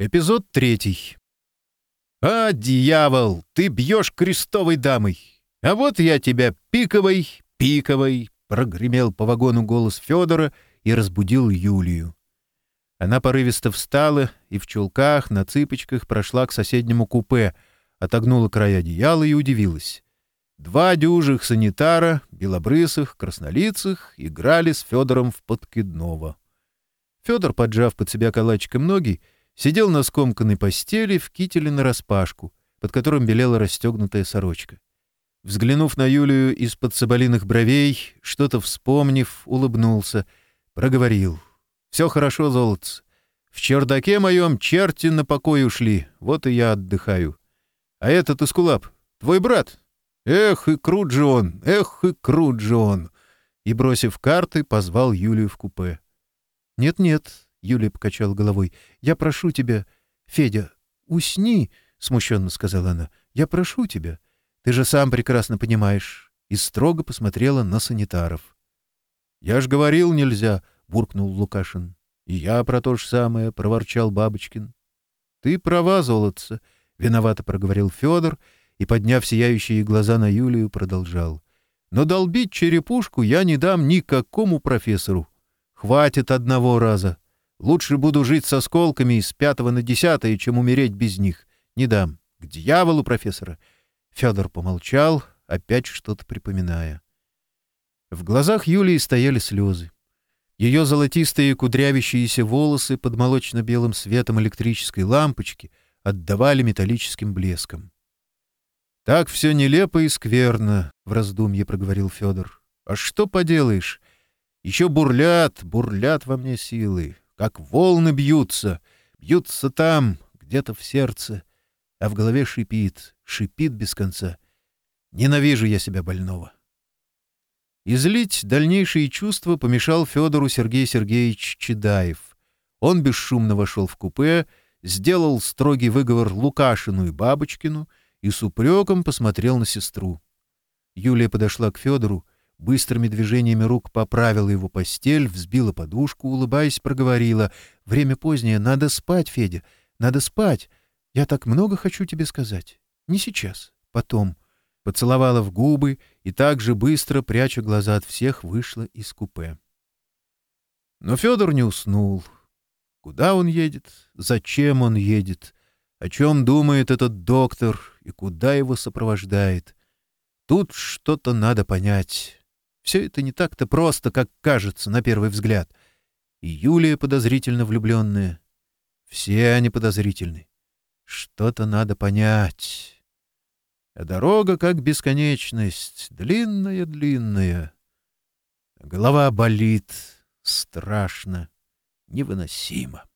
Эпизод третий. «А, дьявол, ты бьешь крестовой дамой! А вот я тебя пиковой, пиковой!» — прогремел по вагону голос Федора и разбудил Юлию. Она порывисто встала и в чулках, на цыпочках прошла к соседнему купе, отогнула края одеяла и удивилась. Два дюжих санитара, белобрысых, краснолицых, играли с Федором в подкидного. Федор, поджав под себя калачиком ноги, — Сидел на скомканной постели в кителе нараспашку, под которым белела расстегнутая сорочка. Взглянув на Юлию из-под соболиных бровей, что-то вспомнив, улыбнулся, проговорил. «Все хорошо, золотце. В чердаке моем черти на покой ушли, вот и я отдыхаю. А этот Искулап, твой брат? Эх, и крут же он, эх, и крут же он!» И, бросив карты, позвал Юлия покачала головой. «Я прошу тебя, Федя, усни!» — смущенно сказала она. «Я прошу тебя. Ты же сам прекрасно понимаешь». И строго посмотрела на санитаров. «Я ж говорил, нельзя!» — буркнул Лукашин. «И я про то же самое!» — проворчал Бабочкин. «Ты права, золотца!» — виновато проговорил Федор и, подняв сияющие глаза на Юлию, продолжал. «Но долбить черепушку я не дам никакому профессору. Хватит одного раза!» Лучше буду жить со сколками из пятого на десятое, чем умереть без них. Не дам. К дьяволу, профессора!» Федор помолчал, опять что-то припоминая. В глазах Юлии стояли слезы. Ее золотистые кудрявящиеся волосы под молочно-белым светом электрической лампочки отдавали металлическим блеском. «Так все нелепо и скверно», — в раздумье проговорил Федор. «А что поделаешь? Еще бурлят, бурлят во мне силы как волны бьются, бьются там, где-то в сердце, а в голове шипит, шипит без конца. Ненавижу я себя больного. Излить дальнейшие чувства помешал Федору Сергей Сергеевич Чедаев. Он бесшумно вошел в купе, сделал строгий выговор Лукашину и Бабочкину и с упреком посмотрел на сестру. Юлия подошла к Федору быстрыми движениями рук поправила его постель, взбила подушку, улыбаясь, проговорила. «Время позднее. Надо спать, Федя. Надо спать. Я так много хочу тебе сказать. Не сейчас. Потом». Поцеловала в губы и так же быстро, пряча глаза от всех, вышла из купе. Но Федор не уснул. Куда он едет? Зачем он едет? О чем думает этот доктор и куда его сопровождает? Тут что-то надо понять. Все это не так-то просто, как кажется на первый взгляд. И Юлия подозрительно влюбленная. Все они подозрительны. Что-то надо понять. А дорога как бесконечность, длинная-длинная. Голова болит, страшно, невыносимо.